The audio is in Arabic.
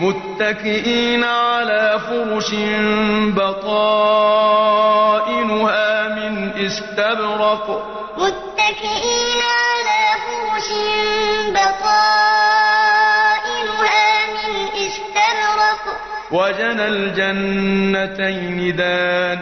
مُّتَّكِئِينَ عَلَىٰ فُرُشٍ بَطَائِنُهَا مِنْ إِسْتَبْرَقٍ ۚ. وَجَنَى الْجَنَّتَيْنِ دَانٍ مُّتَّكِئِينَ عَلَىٰ فُرُشٍ بَطَائِنُهَا مِنْ إِسْتَبْرَقٍ ۚ. الْجَنَّتَيْنِ دَانٍ.